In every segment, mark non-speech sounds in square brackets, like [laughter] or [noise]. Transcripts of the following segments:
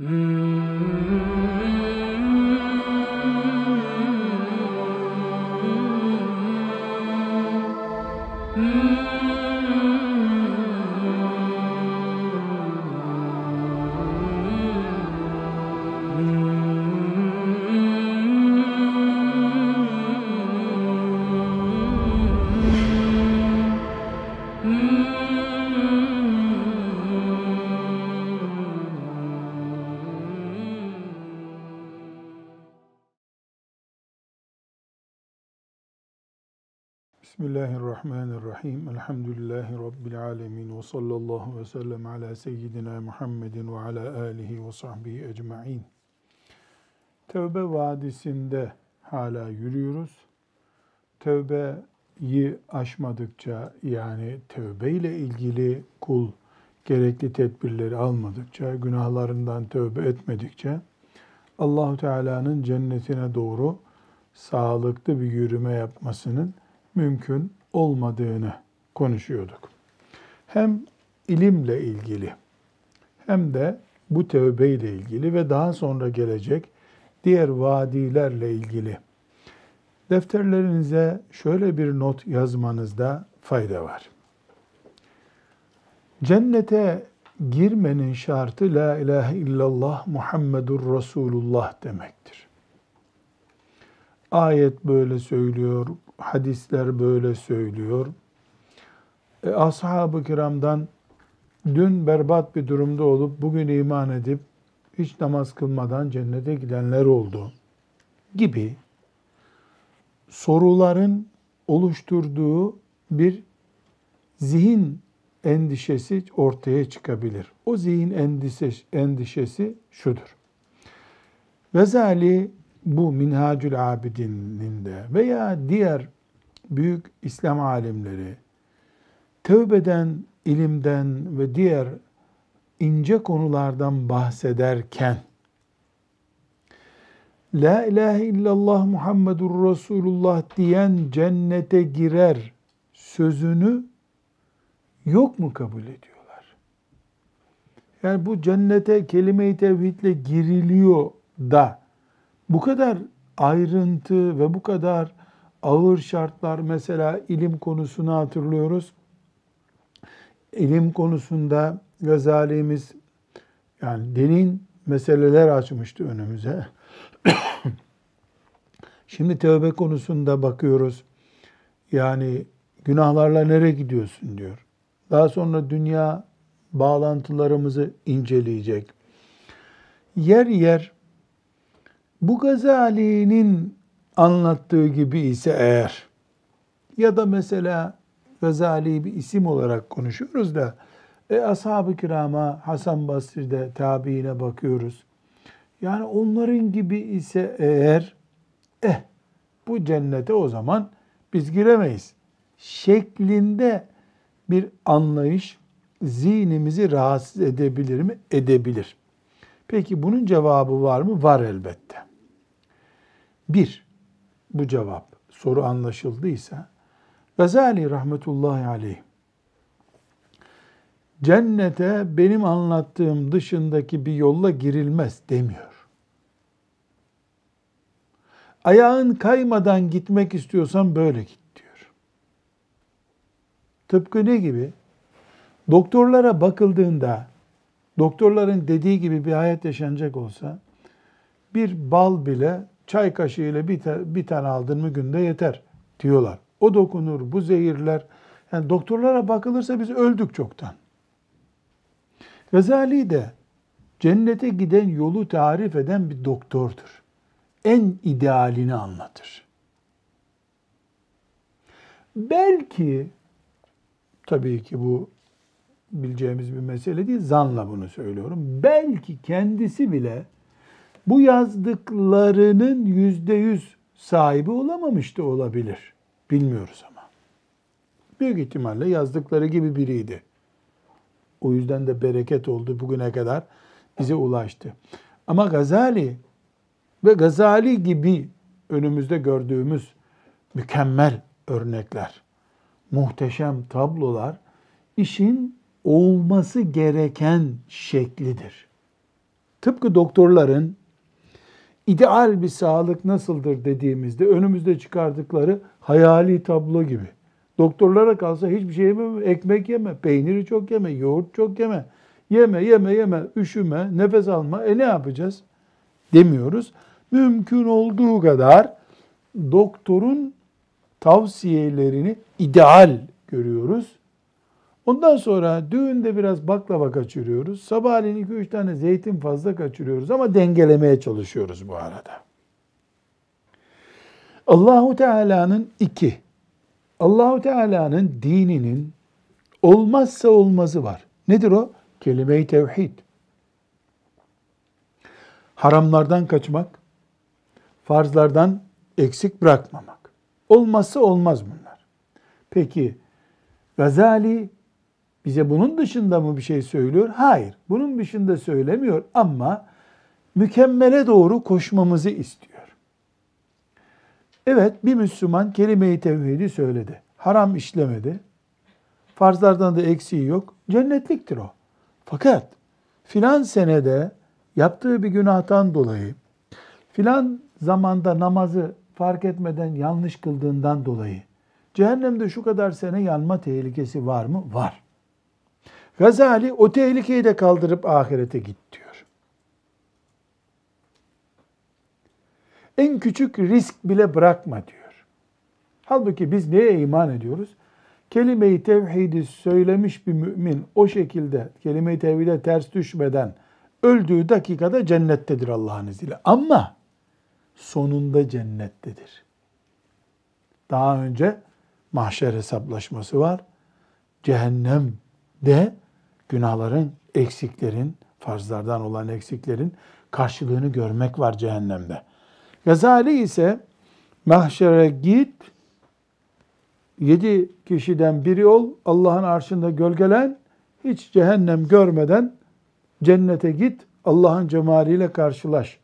Mm-hmm. Elhamdülillahi Rabbil alemin. Ve sallallahu ve sellem ala seyyidina Muhammedin ve ala alihi ve sahbihi ecma'in. Tevbe Vadisi'nde hala yürüyoruz. Tevbeyi aşmadıkça yani tevbe ile ilgili kul gerekli tedbirleri almadıkça, günahlarından tövbe etmedikçe Allahu Teala'nın cennetine doğru sağlıklı bir yürüme yapmasının mümkün olmadığını konuşuyorduk. Hem ilimle ilgili hem de bu tövbe ile ilgili ve daha sonra gelecek diğer vadilerle ilgili defterlerinize şöyle bir not yazmanızda fayda var. Cennete girmenin şartı la ilahe illallah Muhammedur Resulullah demektir. Ayet böyle söylüyor, hadisler böyle söylüyor. E, Ashab-ı kiramdan dün berbat bir durumda olup bugün iman edip hiç namaz kılmadan cennete gidenler oldu gibi soruların oluşturduğu bir zihin endişesi ortaya çıkabilir. O zihin endişesi, endişesi şudur. Vezali bu Minhacül Abidin'inde veya diğer büyük İslam alimleri tövbeden, ilimden ve diğer ince konulardan bahsederken La ilahe illallah Muhammedur Resulullah diyen cennete girer sözünü yok mu kabul ediyorlar? Yani bu cennete kelime-i tevhidle giriliyor da bu kadar ayrıntı ve bu kadar ağır şartlar mesela ilim konusunu hatırlıyoruz. İlim konusunda Gazali'miz yani derin meseleler açmıştı önümüze. [coughs] Şimdi tövbe konusunda bakıyoruz. Yani günahlarla nereye gidiyorsun diyor. Daha sonra dünya bağlantılarımızı inceleyecek. Yer yer bu Gazali'nin anlattığı gibi ise eğer ya da mesela Gazali bir isim olarak konuşuyoruz da e, ashab-ı kirama Hasan Basri'de tabiine bakıyoruz. Yani onların gibi ise eğer eh bu cennete o zaman biz giremeyiz şeklinde bir anlayış zihnimizi rahatsız edebilir mi? Edebilir. Peki bunun cevabı var mı? Var elbette. Bir, bu cevap soru anlaşıldıysa Gazali rahmetullahi aleyh cennete benim anlattığım dışındaki bir yolla girilmez demiyor. Ayağın kaymadan gitmek istiyorsan böyle git diyor. Tıpkı ne gibi? Doktorlara bakıldığında doktorların dediği gibi bir hayat yaşanacak olsa bir bal bile çay kaşığıyla bir, bir tane aldın mı günde yeter diyorlar. O dokunur, bu zehirler. Yani doktorlara bakılırsa biz öldük çoktan. Gazali de cennete giden yolu tarif eden bir doktordur. En idealini anlatır. Belki tabii ki bu bileceğimiz bir mesele değil, zanla bunu söylüyorum. Belki kendisi bile bu yazdıklarının yüzde yüz sahibi olamamış da olabilir. Bilmiyoruz ama. Büyük ihtimalle yazdıkları gibi biriydi. O yüzden de bereket oldu bugüne kadar bize ulaştı. Ama Gazali ve Gazali gibi önümüzde gördüğümüz mükemmel örnekler, muhteşem tablolar işin olması gereken şeklidir. Tıpkı doktorların ideal bir sağlık nasıldır dediğimizde önümüzde çıkardıkları hayali tablo gibi. Doktorlara kalsa hiçbir şey yeme, ekmek yeme, peyniri çok yeme, yoğurt çok yeme. Yeme, yeme, yeme, üşüme, nefes alma. E ne yapacağız? Demiyoruz. Mümkün olduğu kadar doktorun tavsiyelerini ideal görüyoruz. Ondan sonra düğünde biraz baklava kaçırıyoruz. Sabahleyin 2-3 tane zeytin fazla kaçırıyoruz ama dengelemeye çalışıyoruz bu arada. Allahu Teala'nın iki, Allahu Teala'nın dininin olmazsa olmazı var. Nedir o? Kelime-i tevhid. Haramlardan kaçmak, farzlardan eksik bırakmamak. Olmazsa olmaz bunlar. Peki Gazali bize bunun dışında mı bir şey söylüyor? Hayır. Bunun dışında söylemiyor ama mükemmele doğru koşmamızı istiyor. Evet bir Müslüman kelime-i tevhidi söyledi. Haram işlemedi. Farzlardan da eksiği yok. Cennetliktir o. Fakat filan senede yaptığı bir günahtan dolayı filan zamanda namazı fark etmeden yanlış kıldığından dolayı cehennemde şu kadar sene yanma tehlikesi var mı? Var. Gazali o tehlikeyi de kaldırıp ahirete git diyor. En küçük risk bile bırakma diyor. Halbuki biz neye iman ediyoruz? Kelime-i tevhidi söylemiş bir mümin o şekilde kelime-i tevhide ters düşmeden öldüğü dakikada cennettedir Allah'ın izniyle. Ama sonunda cennettedir. Daha önce mahşer hesaplaşması var. Cehennemde günahların, eksiklerin, farzlardan olan eksiklerin karşılığını görmek var cehennemde. Gazali ise mahşere git, yedi kişiden biri ol, Allah'ın arşında gölgelen, hiç cehennem görmeden cennete git, Allah'ın cemaliyle karşılaş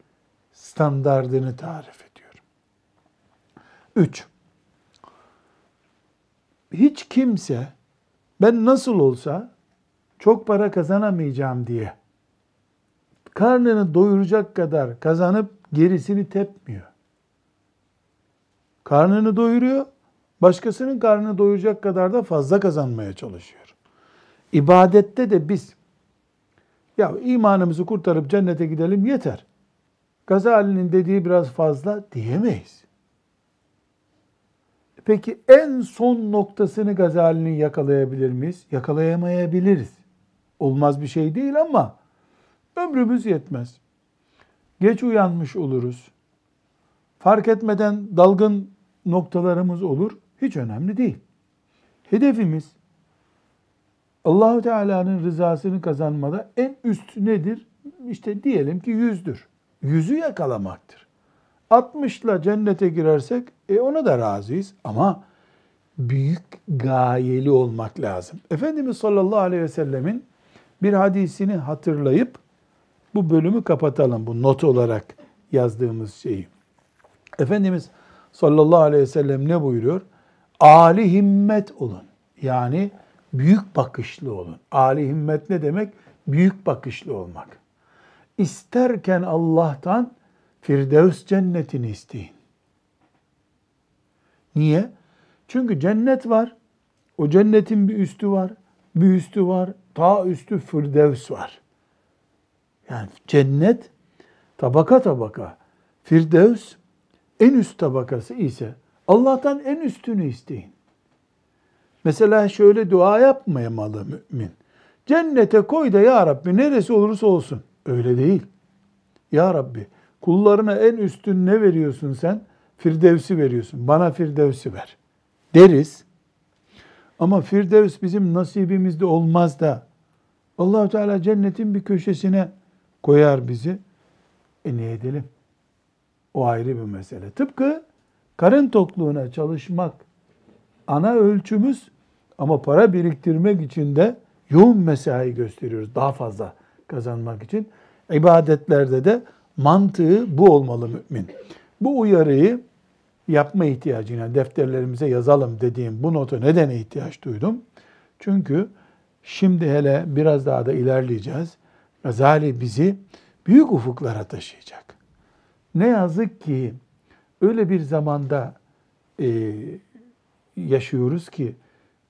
standardını tarif ediyor. Üç, hiç kimse ben nasıl olsa çok para kazanamayacağım diye karnını doyuracak kadar kazanıp gerisini tepmiyor. Karnını doyuruyor, başkasının karnını doyuracak kadar da fazla kazanmaya çalışıyor. İbadette de biz ya imanımızı kurtarıp cennete gidelim yeter. Gazali'nin dediği biraz fazla diyemeyiz. Peki en son noktasını Gazali'nin yakalayabilir miyiz? Yakalayamayabiliriz. Olmaz bir şey değil ama ömrümüz yetmez. Geç uyanmış oluruz. Fark etmeden dalgın noktalarımız olur. Hiç önemli değil. Hedefimiz Allahu Teala'nın rızasını kazanmada en üst nedir? İşte diyelim ki yüzdür. Yüzü yakalamaktır. 60 ile cennete girersek e ona da razıyız ama büyük gayeli olmak lazım. Efendimiz sallallahu aleyhi ve sellemin bir hadisini hatırlayıp bu bölümü kapatalım. Bu not olarak yazdığımız şeyi. Efendimiz sallallahu aleyhi ve sellem ne buyuruyor? Ali himmet olun. Yani büyük bakışlı olun. Ali himmet ne demek? Büyük bakışlı olmak. İsterken Allah'tan Firdevs cennetini isteyin. Niye? Çünkü cennet var. O cennetin bir üstü var. Bir üstü var. Ta üstü Firdevs var. Yani cennet tabaka tabaka. Firdevs en üst tabakası ise Allah'tan en üstünü isteyin. Mesela şöyle dua yapmayamalı mümin. Cennete koy da ya Rabbi neresi olursa olsun. Öyle değil. Ya Rabbi kullarına en üstün ne veriyorsun sen? Firdevs'i veriyorsun. Bana Firdevs'i ver. Deriz. Ama Firdevs bizim nasibimizde olmaz da allah Teala cennetin bir köşesine koyar bizi. E ne edelim? O ayrı bir mesele. Tıpkı karın tokluğuna çalışmak ana ölçümüz ama para biriktirmek için de yoğun mesai gösteriyoruz daha fazla kazanmak için. İbadetlerde de mantığı bu olmalı mümin. Bu uyarıyı yapma ihtiyacına defterlerimize yazalım dediğim bu notu neden ihtiyaç duydum? Çünkü şimdi hele biraz daha da ilerleyeceğiz. Gazali bizi büyük ufuklara taşıyacak. Ne yazık ki öyle bir zamanda e, yaşıyoruz ki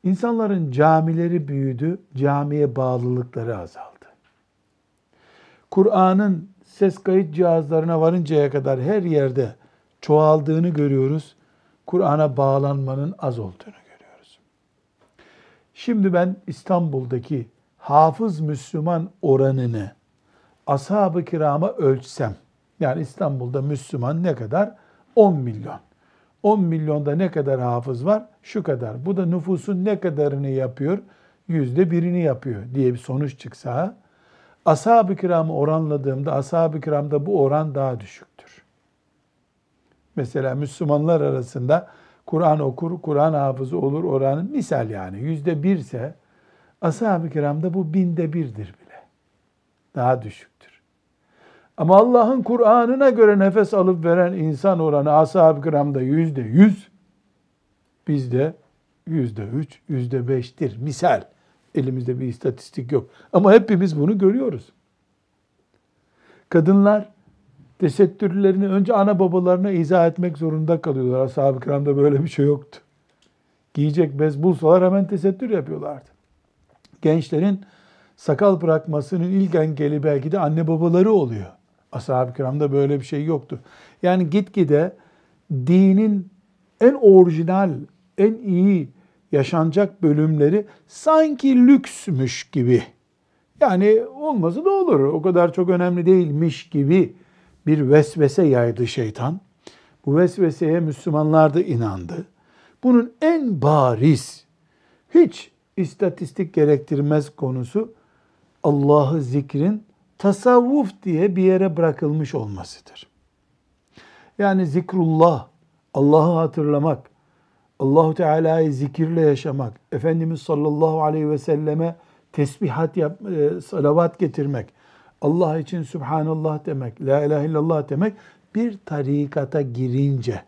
insanların camileri büyüdü, camiye bağlılıkları azaldı. Kur'an'ın ses kayıt cihazlarına varıncaya kadar her yerde çoğaldığını görüyoruz. Kur'an'a bağlanmanın az olduğunu görüyoruz. Şimdi ben İstanbul'daki hafız Müslüman oranını ashab-ı kirama ölçsem, yani İstanbul'da Müslüman ne kadar? 10 milyon. 10 milyonda ne kadar hafız var? Şu kadar. Bu da nüfusun ne kadarını yapıyor? Yüzde birini yapıyor diye bir sonuç çıksa, ashab-ı kiramı oranladığımda ashab-ı kiramda bu oran daha düşüktür. Mesela Müslümanlar arasında Kur'an okur, Kur'an hafızı olur oranın misal yani yüzde birse ashab-ı kiramda bu binde birdir bile. Daha düşüktür. Ama Allah'ın Kur'an'ına göre nefes alıp veren insan oranı ashab-ı kiramda yüzde yüz, bizde yüzde üç, yüzde beştir. Misal. Elimizde bir istatistik yok. Ama hepimiz bunu görüyoruz. Kadınlar tesettürlerini önce ana babalarına izah etmek zorunda kalıyorlar. Ashab-ı kiramda böyle bir şey yoktu. Giyecek bez bulsalar hemen tesettür yapıyorlardı. Gençlerin sakal bırakmasının ilk engeli belki de anne babaları oluyor. Ashab-ı kiramda böyle bir şey yoktu. Yani gitgide dinin en orijinal, en iyi yaşanacak bölümleri sanki lüksmüş gibi. Yani olması da olur. O kadar çok önemli değilmiş gibi bir vesvese yaydı şeytan. Bu vesveseye Müslümanlar da inandı. Bunun en bariz, hiç istatistik gerektirmez konusu Allah'ı zikrin tasavvuf diye bir yere bırakılmış olmasıdır. Yani zikrullah, Allah'ı hatırlamak, Allahu Teala'yı zikirle yaşamak, Efendimiz sallallahu aleyhi ve selleme tesbihat yap, e, salavat getirmek, Allah için Subhanallah demek, La ilahe illallah demek bir tarikata girince,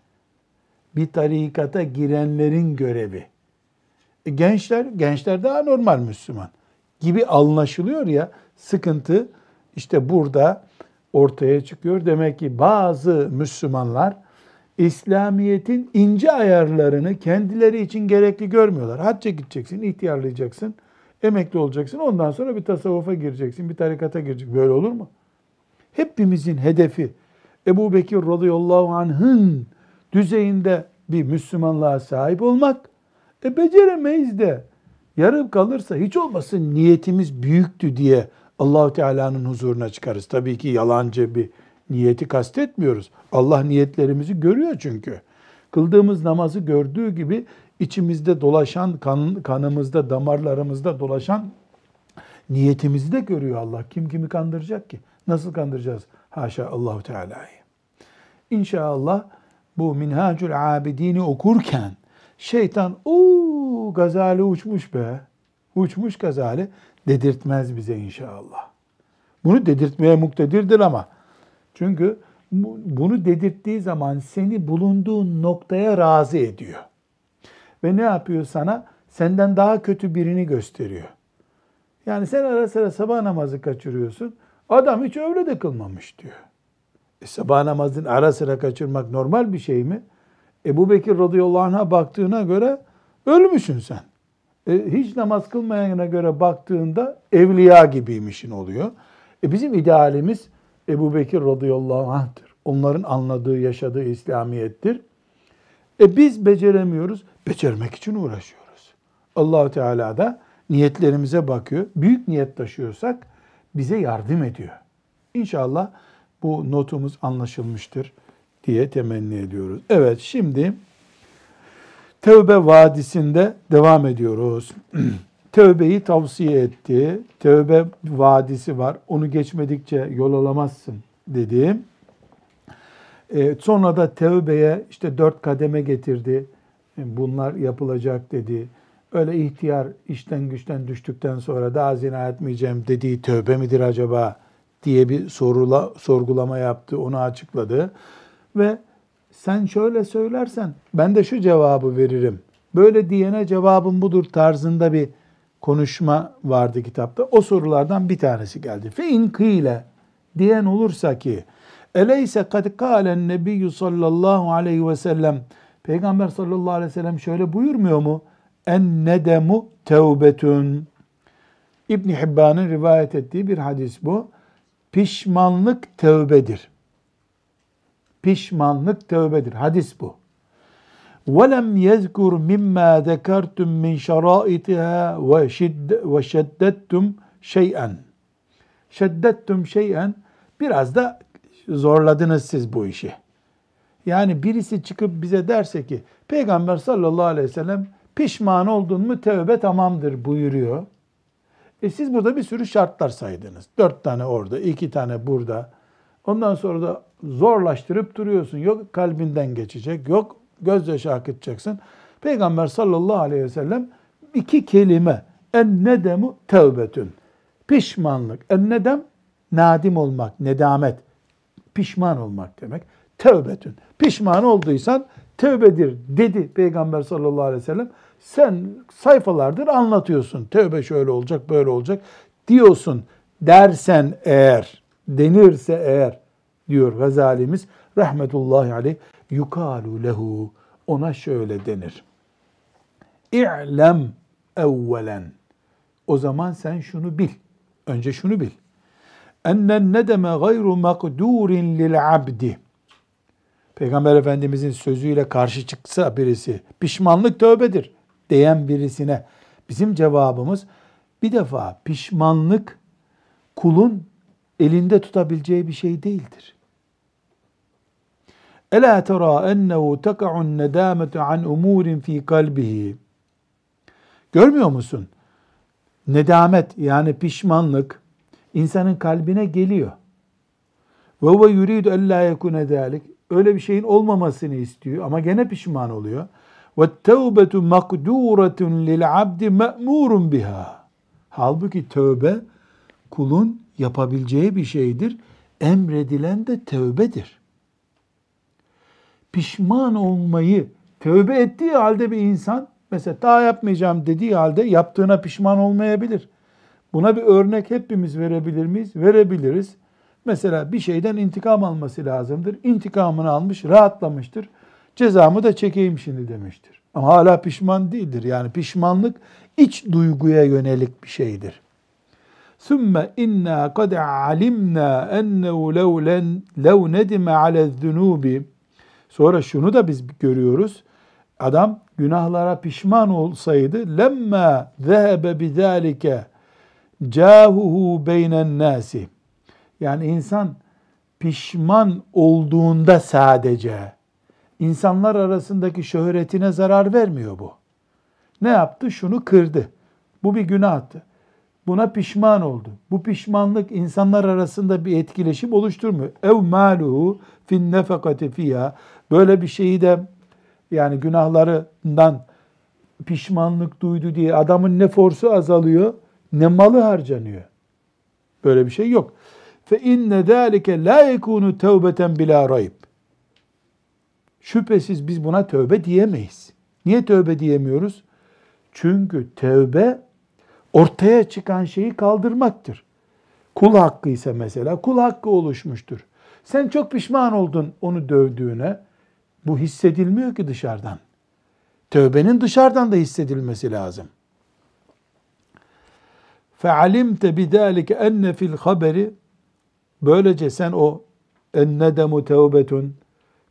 bir tarikata girenlerin görevi. E, gençler, gençler daha normal Müslüman gibi anlaşılıyor ya, sıkıntı işte burada ortaya çıkıyor. Demek ki bazı Müslümanlar İslamiyet'in ince ayarlarını kendileri için gerekli görmüyorlar. Hacca gideceksin, ihtiyarlayacaksın, emekli olacaksın. Ondan sonra bir tasavvufa gireceksin, bir tarikata gireceksin. Böyle olur mu? Hepimizin hedefi Ebu Bekir radıyallahu anh'ın düzeyinde bir Müslümanlığa sahip olmak. E beceremeyiz de yarım kalırsa hiç olmasın niyetimiz büyüktü diye Allahu Teala'nın huzuruna çıkarız. Tabii ki yalancı bir niyeti kastetmiyoruz. Allah niyetlerimizi görüyor çünkü. Kıldığımız namazı gördüğü gibi içimizde dolaşan, kan, kanımızda, damarlarımızda dolaşan niyetimizi de görüyor Allah. Kim kimi kandıracak ki? Nasıl kandıracağız? Haşa Allahu Teala'yı. İnşallah bu Minhacül Abidini okurken şeytan o Gazali uçmuş be. Uçmuş Gazali dedirtmez bize inşallah. Bunu dedirtmeye muktedirdir ama çünkü bunu dedirttiği zaman seni bulunduğun noktaya razı ediyor. Ve ne yapıyor sana? Senden daha kötü birini gösteriyor. Yani sen ara sıra sabah namazı kaçırıyorsun. Adam hiç öyle de kılmamış diyor. E sabah namazını ara sıra kaçırmak normal bir şey mi? Ebu Bekir radıyallahu anh'a baktığına göre ölmüşsün sen. E, hiç namaz kılmayana göre baktığında evliya gibiymişin oluyor. E bizim idealimiz Ebu Bekir radıyallahu anh'tır. Onların anladığı, yaşadığı İslamiyettir. E biz beceremiyoruz. Becermek için uğraşıyoruz. Allahu Teala da niyetlerimize bakıyor. Büyük niyet taşıyorsak bize yardım ediyor. İnşallah bu notumuz anlaşılmıştır diye temenni ediyoruz. Evet şimdi Tevbe Vadisi'nde devam ediyoruz. [clears throat] Tevbeyi tavsiye etti. Tevbe vadisi var. Onu geçmedikçe yol alamazsın dedi. E, sonra da tevbeye işte dört kademe getirdi. E, bunlar yapılacak dedi. Öyle ihtiyar işten güçten düştükten sonra daha zina etmeyeceğim dediği tövbe midir acaba diye bir sorula, sorgulama yaptı. Onu açıkladı. Ve sen şöyle söylersen ben de şu cevabı veririm. Böyle diyene cevabım budur tarzında bir konuşma vardı kitapta. O sorulardan bir tanesi geldi. Fe in diyen olursa ki eleyse kad kâlen nebiyyü sallallahu aleyhi ve sellem Peygamber sallallahu aleyhi ve sellem şöyle buyurmuyor mu? En nedemu tevbetün. İbn Hibban'ın rivayet ettiği bir hadis bu. Pişmanlık tevbedir. Pişmanlık tevbedir. Hadis bu. وَلَمْ يَذْكُرْ مِمَّا ذَكَرْتُمْ مِنْ شَرَائِتِهَا وَشَدَّتْتُمْ شَيْئًا Şeddettum şeyen biraz da zorladınız siz bu işi. Yani birisi çıkıp bize derse ki Peygamber sallallahu aleyhi ve sellem pişman oldun mu tövbe tamamdır buyuruyor. E siz burada bir sürü şartlar saydınız. Dört tane orada, iki tane burada. Ondan sonra da zorlaştırıp duruyorsun. Yok kalbinden geçecek, yok gözyaşı akıtacaksın. Peygamber sallallahu aleyhi ve sellem iki kelime en nedemu tevbetün. Pişmanlık. En nedem nadim olmak, nedamet. Pişman olmak demek. Tevbetün. Pişman olduysan tövbedir dedi Peygamber sallallahu aleyhi ve sellem. Sen sayfalardır anlatıyorsun. Tövbe şöyle olacak, böyle olacak diyorsun dersen eğer, denirse eğer diyor Gazalimiz rahmetullahi aleyh yukalu lehu ona şöyle denir. İ'lem evvelen. O zaman sen şunu bil. Önce şunu bil. Ennen nedeme gayru makdurin lil abdi. Peygamber Efendimizin sözüyle karşı çıksa birisi pişmanlık tövbedir diyen birisine bizim cevabımız bir defa pişmanlık kulun elinde tutabileceği bir şey değildir. Ela tera ennehu teka'un nedametu an umurin fi kalbihi. Görmüyor musun? Nedamet yani pişmanlık insanın kalbine geliyor. Ve huve yuridu ella yekune zalik. Öyle bir şeyin olmamasını istiyor ama gene pişman oluyor. Ve tevbetu makduratun lil abdi me'murun biha. Halbuki tövbe kulun yapabileceği bir şeydir. Emredilen de tövbedir pişman olmayı tövbe ettiği halde bir insan mesela daha yapmayacağım dediği halde yaptığına pişman olmayabilir. Buna bir örnek hepimiz verebilir miyiz? Verebiliriz. Mesela bir şeyden intikam alması lazımdır. İntikamını almış, rahatlamıştır. Cezamı da çekeyim şimdi demiştir. Ama hala pişman değildir. Yani pişmanlık iç duyguya yönelik bir şeydir. ثُمَّ اِنَّا قَدْ عَلِمْنَا اَنَّهُ لَوْ نَدِمَ عَلَى الذُّنُوبِ Sonra şunu da biz görüyoruz. Adam günahlara pişman olsaydı lemma zehebe bizalike cahuhu beynen nasi. Yani insan pişman olduğunda sadece insanlar arasındaki şöhretine zarar vermiyor bu. Ne yaptı? Şunu kırdı. Bu bir günahtı. Buna pişman oldu. Bu pişmanlık insanlar arasında bir etkileşim oluşturmuyor. Ev maluhu fin nefakati fiyha Böyle bir şeyi de yani günahlarından pişmanlık duydu diye adamın ne forsu azalıyor ne malı harcanıyor. Böyle bir şey yok. Fe inne zalike la yekunu tevbeten bila rayb. Şüphesiz biz buna tövbe diyemeyiz. Niye tövbe diyemiyoruz? Çünkü tövbe ortaya çıkan şeyi kaldırmaktır. Kul hakkı ise mesela kul hakkı oluşmuştur. Sen çok pişman oldun onu dövdüğüne. Bu hissedilmiyor ki dışarıdan. Tövbenin dışarıdan da hissedilmesi lazım fealimte bidâlike enne fil haberi böylece sen o enne de tevbetun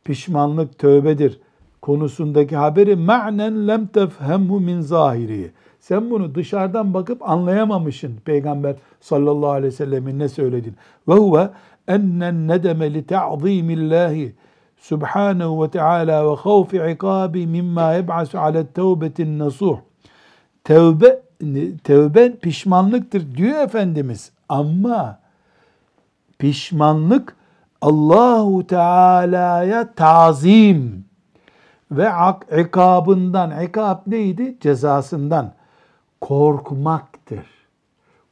pişmanlık tövbedir konusundaki haberi ma'nen lem tefhemhu min zahiri. Sen bunu dışarıdan bakıp anlayamamışsın peygamber sallallahu aleyhi ve sellemin ne söylediğini. Ve huve ennen nedeme li ta'zimillahi subhanehu ve teala ve havfi ikabi mimma yeb'asu ala tevbetin nasuh. Tevbe tevbe pişmanlıktır diyor Efendimiz. Ama pişmanlık Allahu Teala'ya tazim ve ikabından, ikab neydi? Cezasından korkmaktır.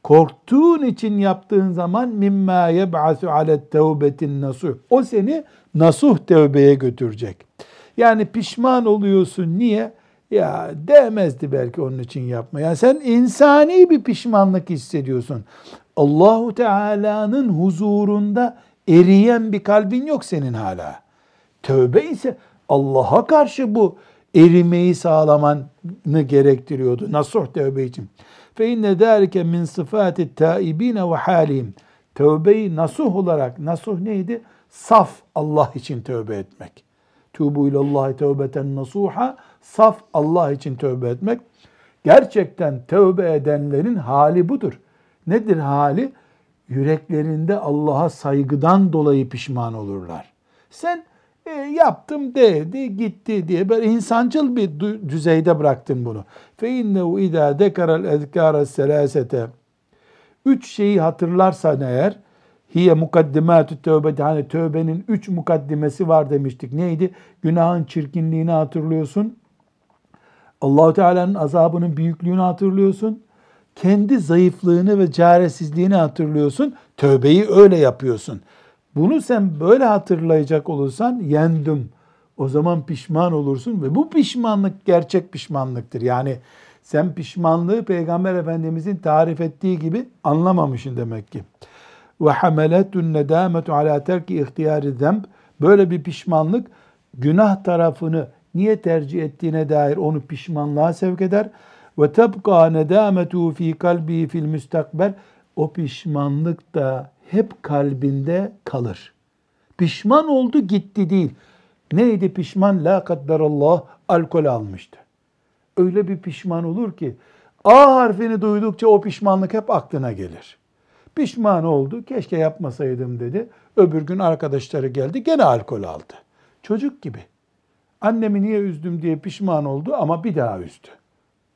Korktuğun için yaptığın zaman mimma yeb'asu ala tevbetin nasuh. O seni nasuh tevbeye götürecek. Yani pişman oluyorsun. Niye? Ya değmezdi belki onun için yapma. Yani sen insani bir pişmanlık hissediyorsun. Allahu Teala'nın huzurunda eriyen bir kalbin yok senin hala. Tövbe ise Allah'a karşı bu erimeyi sağlamanı gerektiriyordu. Nasuh tövbe için. Fe inne zâlike min sıfâti tâibîne ve hâlihim. Tövbeyi nasuh olarak, nasuh neydi? Saf Allah için tövbe etmek. Tubu ilallahi tövbeten nasuha. Saf Allah için tövbe etmek. Gerçekten tövbe edenlerin hali budur. Nedir hali? Yüreklerinde Allah'a saygıdan dolayı pişman olurlar. Sen e, yaptım dedi gitti diye böyle insancıl bir düzeyde bıraktın bunu. Fe innehu idâ dekarel ezkâre selasete Üç şeyi hatırlarsan eğer hiye mukaddimatü tövbe hani tövbenin üç mukaddimesi var demiştik. Neydi? Günahın çirkinliğini hatırlıyorsun. Allahu Teala'nın azabının büyüklüğünü hatırlıyorsun. Kendi zayıflığını ve çaresizliğini hatırlıyorsun. Tövbeyi öyle yapıyorsun. Bunu sen böyle hatırlayacak olursan yendim. O zaman pişman olursun ve bu pişmanlık gerçek pişmanlıktır. Yani sen pişmanlığı Peygamber Efendimizin tarif ettiği gibi anlamamışsın demek ki. Ve hameletun nedametu ala terki ihtiyari zemb. Böyle bir pişmanlık günah tarafını niye tercih ettiğine dair onu pişmanlığa sevk eder. Ve tebqa nedametu fi kalbi fil müstakbel. O pişmanlık da hep kalbinde kalır. Pişman oldu gitti değil. Neydi pişman? La kadderallah alkol almıştı. Öyle bir pişman olur ki A harfini duydukça o pişmanlık hep aklına gelir. Pişman oldu, keşke yapmasaydım dedi. Öbür gün arkadaşları geldi, gene alkol aldı. Çocuk gibi Annemi niye üzdüm diye pişman oldu ama bir daha üzdü.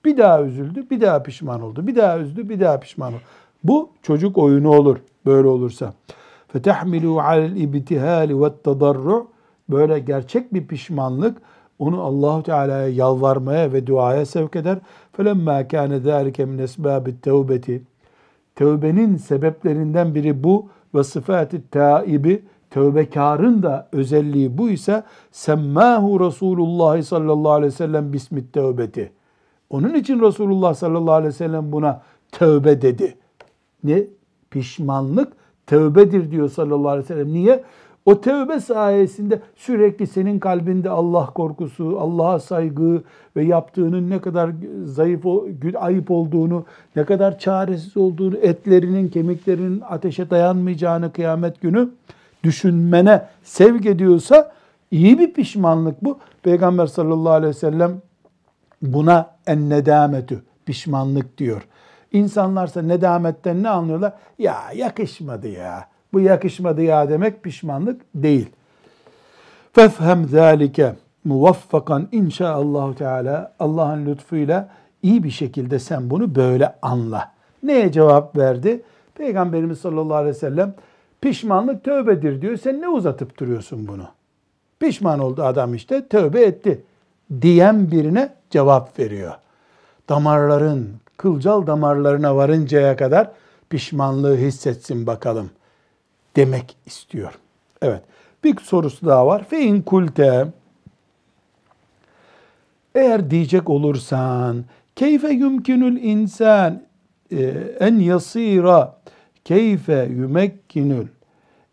Bir daha üzüldü, bir daha pişman oldu. Bir daha üzdü, bir daha pişman oldu. Bu çocuk oyunu olur böyle olursa. فَتَحْمِلُوا عَلَى الْاِبْتِهَالِ وَالتَّضَرُّ Böyle gerçek bir pişmanlık onu Allahu Teala'ya yalvarmaya ve duaya sevk eder. فَلَمَّا كَانَ ذَٰلِكَ مِنْ أَسْبَابِ التَّوْبَةِ Tövbenin sebeplerinden biri bu ve sıfatı taibi tövbekarın da özelliği bu ise semmahu Resulullah sallallahu aleyhi ve sellem bismit tövbeti. Onun için Resulullah sallallahu aleyhi ve sellem buna tövbe dedi. Ne? Pişmanlık tövbedir diyor sallallahu aleyhi ve sellem. Niye? O tövbe sayesinde sürekli senin kalbinde Allah korkusu, Allah'a saygı ve yaptığının ne kadar zayıf, ayıp olduğunu, ne kadar çaresiz olduğunu, etlerinin, kemiklerinin ateşe dayanmayacağını kıyamet günü düşünmene sevk ediyorsa iyi bir pişmanlık bu. Peygamber sallallahu aleyhi ve sellem buna en nedametü, pişmanlık diyor. İnsanlarsa nedametten ne anlıyorlar? Ya yakışmadı ya. Bu yakışmadı ya demek pişmanlık değil. Fefhem zâlike muvaffakan inşaallahu teala Allah'ın lütfuyla iyi bir şekilde sen bunu böyle anla. Neye cevap verdi? Peygamberimiz sallallahu aleyhi ve sellem pişmanlık tövbedir diyor. Sen ne uzatıp duruyorsun bunu? Pişman oldu adam işte tövbe etti diyen birine cevap veriyor. Damarların, kılcal damarlarına varıncaya kadar pişmanlığı hissetsin bakalım demek istiyor. Evet. Bir sorusu daha var. Fe in kulte eğer diyecek olursan keyfe yumkinul insan e, en yasira keyfe yumekkinul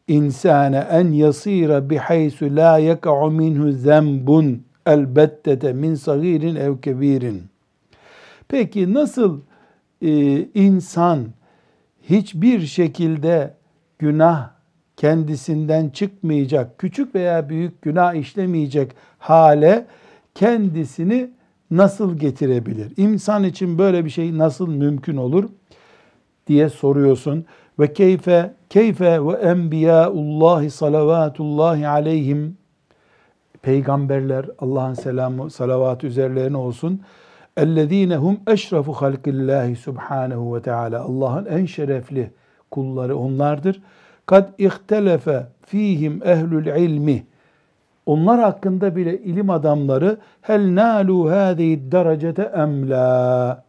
insane en yasira bihaysu la yeka'u minhu zembun elbettete min sagirin ev kebirin. Peki nasıl e, insan hiçbir şekilde günah kendisinden çıkmayacak, küçük veya büyük günah işlemeyecek hale kendisini nasıl getirebilir? İnsan için böyle bir şey nasıl mümkün olur diye soruyorsun. Ve keyfe keyfe ve enbiyaullahi salavatullahi aleyhim peygamberler Allah'ın selamı salavat üzerlerine olsun. Ellezine hum eşrafu halkillahi subhanahu ve teala. Allah'ın en şerefli kulları onlardır. Kad ihtelefe fihim ehlül ilmi. Onlar hakkında bile ilim adamları hel nalu hâzihi derecete emla.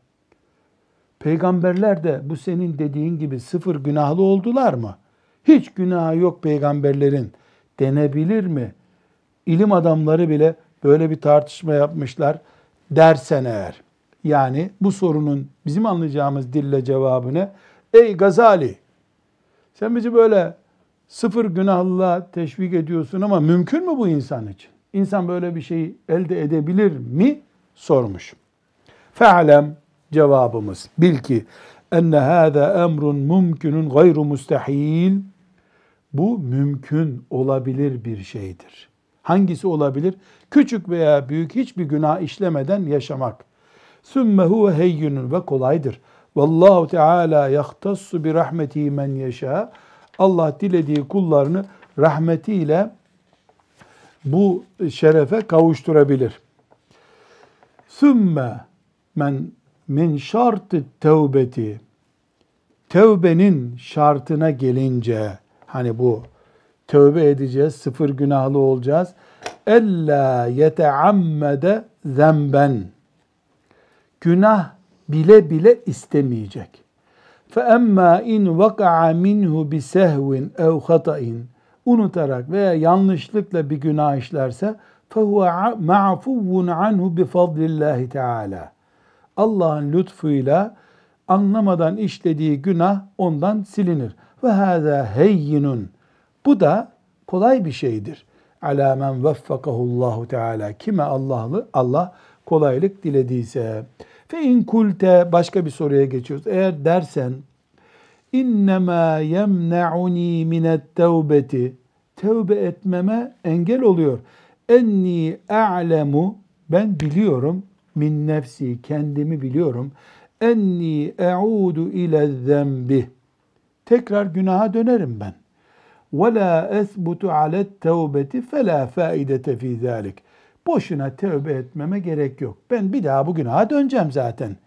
Peygamberler de bu senin dediğin gibi sıfır günahlı oldular mı? Hiç günahı yok peygamberlerin denebilir mi? İlim adamları bile böyle bir tartışma yapmışlar. dersen eğer, yani bu sorunun bizim anlayacağımız dille cevabını, ey Gazali, sen bizi böyle sıfır günahla teşvik ediyorsun ama mümkün mü bu insan için? İnsan böyle bir şey elde edebilir mi? Sormuş. Fe'lem cevabımız. Bil ki enne hâzâ emrun mümkünün gayru müstehil. Bu mümkün olabilir bir şeydir. Hangisi olabilir? Küçük veya büyük hiçbir günah işlemeden yaşamak. Sümme huve heyyünün ve kolaydır. Vallahu Teala yahtassu bi rahmeti men yeşâ. Allah dilediği kullarını rahmetiyle bu şerefe kavuşturabilir. Sümme men min şartı tevbeti tevbenin şartına gelince hani bu tövbe edeceğiz, sıfır günahlı olacağız. Ella yeteammede zemben. Günah bile bile istemeyecek. Fe emma in vaka'a minhu bi sehvin ev hata'in unutarak veya yanlışlıkla bir günah işlerse fehuve ma'fuvun anhu bi fadlillahi teala. Allah'ın lütfuyla anlamadan işlediği günah ondan silinir. Ve hâzâ heyyinun. Bu da kolay bir şeydir. Alâ men veffekahullahu teâlâ. Kime Allah'lı, Allah kolaylık dilediyse. Fe in kulte başka bir soruya geçiyoruz. Eğer dersen innemâ yemne'uni minet tevbeti tevbe etmeme engel oluyor. Enni a'lemu ben biliyorum min nefsi kendimi biliyorum. Enni e'udu ile zembi tekrar günaha dönerim ben. Ve la esbutu alet tevbeti fe la faidete fi zalik. Boşuna tevbe etmeme gerek yok. Ben bir daha bu günaha döneceğim zaten.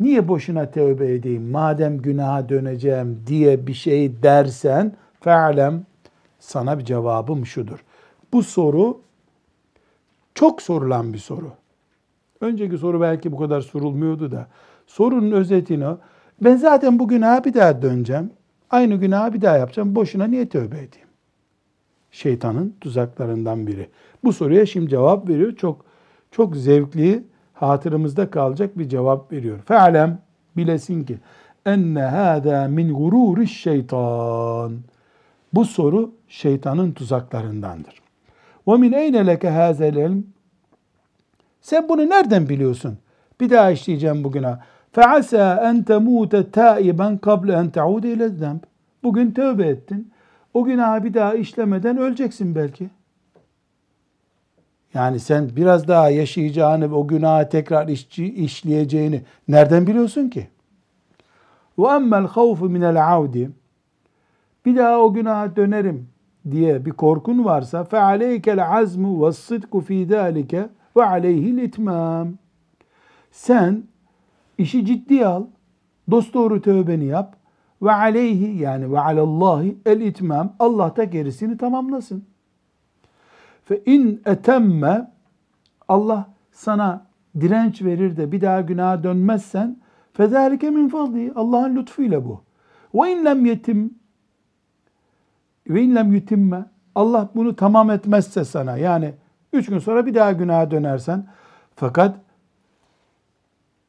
Niye boşuna tevbe edeyim madem günaha döneceğim diye bir şey dersen fe'lem sana bir cevabım şudur. Bu soru çok sorulan bir soru. Önceki soru belki bu kadar sorulmuyordu da. Sorunun özetini ben zaten bu günaha bir daha döneceğim. Aynı günahı bir daha yapacağım. Boşuna niye tövbe edeyim? Şeytanın tuzaklarından biri. Bu soruya şimdi cevap veriyor. Çok çok zevkli, hatırımızda kalacak bir cevap veriyor. Fe'lem bilesin ki enne hâdâ min gurûri şeytan. Bu soru şeytanın tuzaklarındandır. Ve min eyne leke hâzel? Sen bunu nereden biliyorsun? Bir daha işleyeceğim bugüne. فَعَسَى اَنْ تَمُوتَ تَائِبًا قَبْلَ اَنْ تَعُودَ اِلَى الذَّنْبِ Bugün tövbe ettin. O günahı bir daha işlemeden öleceksin belki. Yani sen biraz daha yaşayacağını ve o günahı tekrar işleyeceğini nereden biliyorsun ki? وَاَمَّا الْخَوْفُ مِنَ الْعَوْدِ Bir daha o günaha dönerim diye bir korkun varsa فَعَلَيْكَ الْعَزْمُ وَالصِّدْقُ ف۪ي ذَٰلِكَ ve aleyhil itmam. Sen işi ciddi al, dosdoğru tövbeni yap ve aleyhi yani ve alallahi el itmam. Allah da gerisini tamamlasın. Fe in etemme Allah sana direnç verir de bir daha günaha dönmezsen fezalike min fadli Allah'ın lütfuyla bu. Ve in lem yetim ve in lem yutimme Allah bunu tamam etmezse sana yani üç gün sonra bir daha günaha dönersen fakat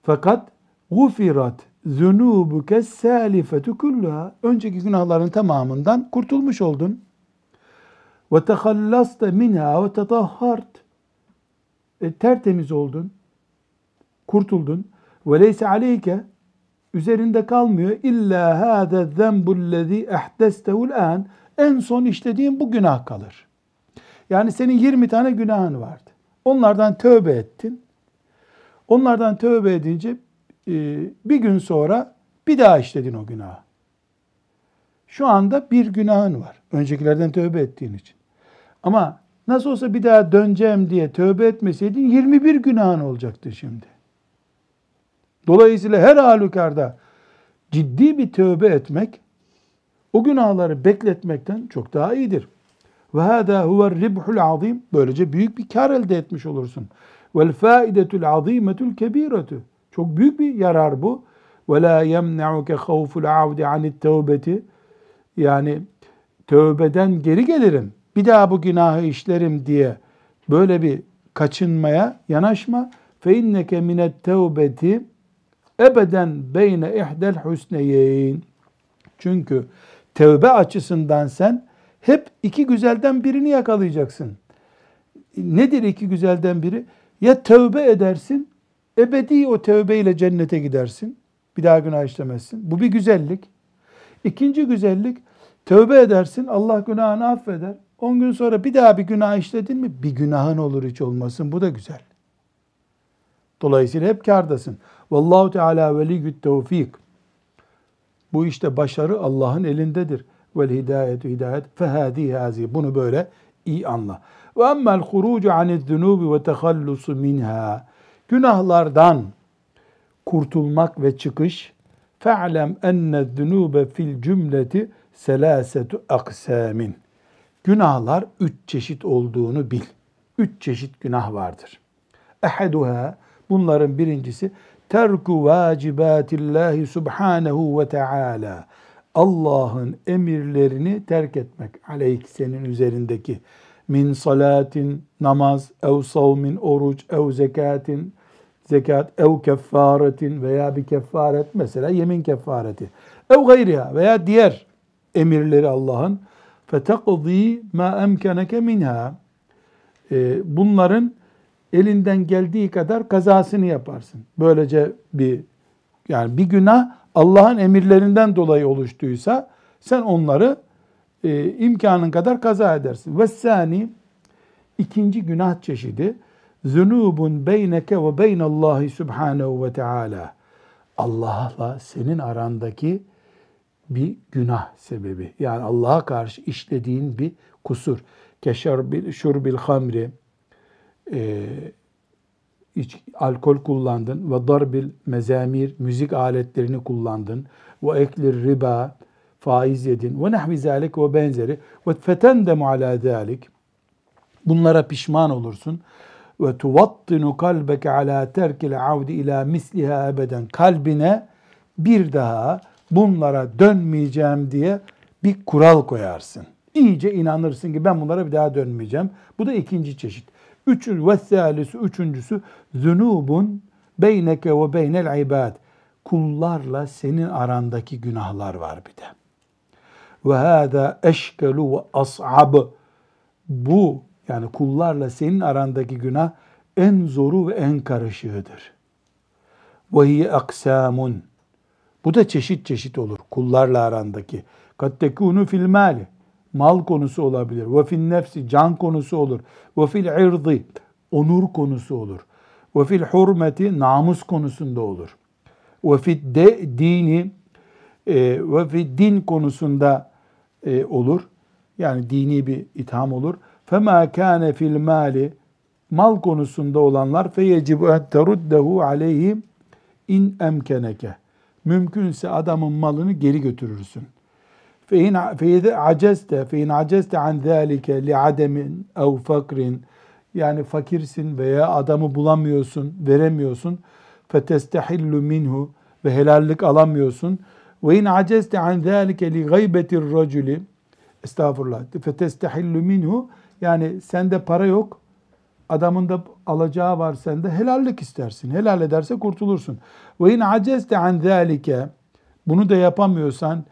fakat gufirat zunubuke salifetu kulluha. Önceki günahların tamamından kurtulmuş oldun. Ve tehallasta minha ve tetahhart. E, tertemiz oldun. Kurtuldun. Ve leyse aleyke üzerinde kalmıyor. İlla hâze zenbullezî ehdestehu'l an. En son işlediğin bu günah kalır. Yani senin 20 tane günahın vardı. Onlardan tövbe ettin. Onlardan tövbe edince e, bir gün sonra bir daha işledin o günahı. Şu anda bir günahın var. Öncekilerden tövbe ettiğin için. Ama nasıl olsa bir daha döneceğim diye tövbe etmeseydin 21 günahın olacaktı şimdi. Dolayısıyla her halükarda ciddi bir tövbe etmek o günahları bekletmekten çok daha iyidir. Ve hâdâ huve ribhul azim. Böylece büyük bir kar elde etmiş olursun. Vel faidetul azimetul kebiretu. Çok büyük bir yarar bu. Ve la yemna'uke havful avdi anit tevbeti. Yani tövbeden geri gelirim. Bir daha bu günahı işlerim diye böyle bir kaçınmaya yanaşma. fe inneke minet tevbeti ebeden beyne ihdel husneyeyn. Çünkü tevbe açısından sen hep iki güzelden birini yakalayacaksın. Nedir iki güzelden biri? Ya tevbe edersin, ebedi o tevbeyle cennete gidersin. Bir daha günah işlemezsin. Bu bir güzellik. İkinci güzellik, tövbe edersin, Allah günahını affeder. 10 gün sonra bir daha bir günah işledin mi? Bir günahın olur hiç olmasın. Bu da güzel. Dolayısıyla hep kardasın. Vallahu Teala veliyyü't tevfik. Bu işte başarı Allah'ın elindedir. Vel hidayetu hidayet fehâdî hâzî. Bunu böyle iyi anla. Ve emmel hurucu anid zunubi ve tehallusu minha. Günahlardan kurtulmak ve çıkış fe'lem enne zunube fil cümleti selasetu aksamin. Günahlar üç çeşit olduğunu bil. Üç çeşit günah vardır. Ehaduha bunların birincisi terku vacibatillahi subhanehu ve teala. Allah'ın emirlerini terk etmek. Aleyk senin üzerindeki min salatin namaz, ev savmin oruç, ev zekatin zekat, ev kefaretin veya bir kefaret mesela yemin kefareti. Ev gayriha veya diğer emirleri Allah'ın fetekzi ma emkeneke minha. Ee, bunların elinden geldiği kadar kazasını yaparsın. Böylece bir yani bir günah Allah'ın emirlerinden dolayı oluştuysa sen onları e, imkanın kadar kaza edersin. Ve sani ikinci günah çeşidi zunubun beyneke ve beynallahi subhanehu ve teala. Allah'la senin arandaki bir günah sebebi. Yani Allah'a karşı işlediğin bir kusur. Keşerbil şurbil hamri e, iç, alkol kullandın ve darbil mezamir müzik aletlerini kullandın ve eklir riba faiz yedin ve nahvi zalik ve benzeri ve fetendemu ala zalik bunlara pişman olursun ve tuvattinu kalbeke ala terkil avdi ila misliha ebeden kalbine bir daha bunlara dönmeyeceğim diye bir kural koyarsın. İyice inanırsın ki ben bunlara bir daha dönmeyeceğim. Bu da ikinci çeşit. Üçüncü ve salisu, üçüncüsü zunubun beyneke ve beynel ibad. Kullarla senin arandaki günahlar var bir de. Ve hâdâ eşkelu ve as'ab. Bu yani kullarla senin arandaki günah en zoru ve en karışığıdır. Ve hiye aksamun. Bu da çeşit çeşit olur kullarla arandaki. Kat tekunu fil mali mal konusu olabilir. Ve fil nefsi can konusu olur. Ve fil irdi onur konusu olur. Ve fil hurmeti namus konusunda olur. Ve fil de dini e, ve fil din konusunda e, olur. Yani dini bir itham olur. Fema kâne fil mali mal konusunda olanlar feyecibu etteruddehu aleyhi in emkeneke. Mümkünse adamın malını geri götürürsün. فَاِنْ فَاِذَا عَجَزْتَ فَاِنْ عَجَزْتَ عَنْ ذَٰلِكَ لِعَدَمٍ اَوْ فَقْرٍ Yani fakirsin veya adamı bulamıyorsun, veremiyorsun. فَتَسْتَحِلُّ minhu Ve helallik alamıyorsun. وَاِنْ عَجَزْتَ عَنْ ذَٰلِكَ لِغَيْبَةِ الرَّجُلِ Estağfurullah. فَتَسْتَحِلُّ minhu yani sende para yok, adamın da alacağı var sende, helallik istersin. Helal ederse kurtulursun. Ve in acezte an zalike bunu da yapamıyorsan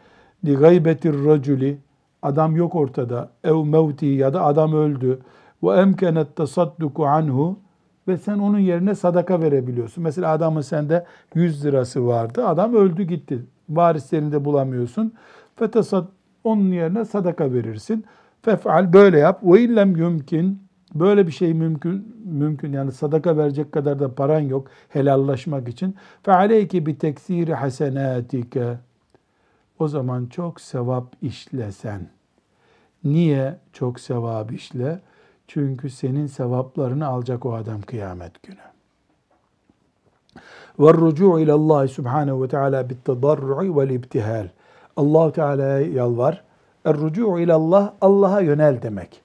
li gaybetir raculi adam yok ortada ev mevti ya da adam öldü ve emkenet tasadduku anhu ve sen onun yerine sadaka verebiliyorsun. Mesela adamın sende 100 lirası vardı. Adam öldü gitti. Varislerini de bulamıyorsun. Fetesad onun yerine sadaka verirsin. Fef'al böyle yap. Ve illem yumkin böyle bir şey mümkün mümkün yani sadaka verecek kadar da paran yok helallaşmak için. Fe aleyki bi teksiri hasenatike. O zaman çok sevap işlesen. Niye çok sevap işle? Çünkü senin sevaplarını alacak o adam kıyamet günü. Ve rucu ile Allah Subhanahu ve Teala bit tadarrui vel ibtihal. Allah Teala'ya yalvar Er-rucu ilallah Allah'a yönel demek.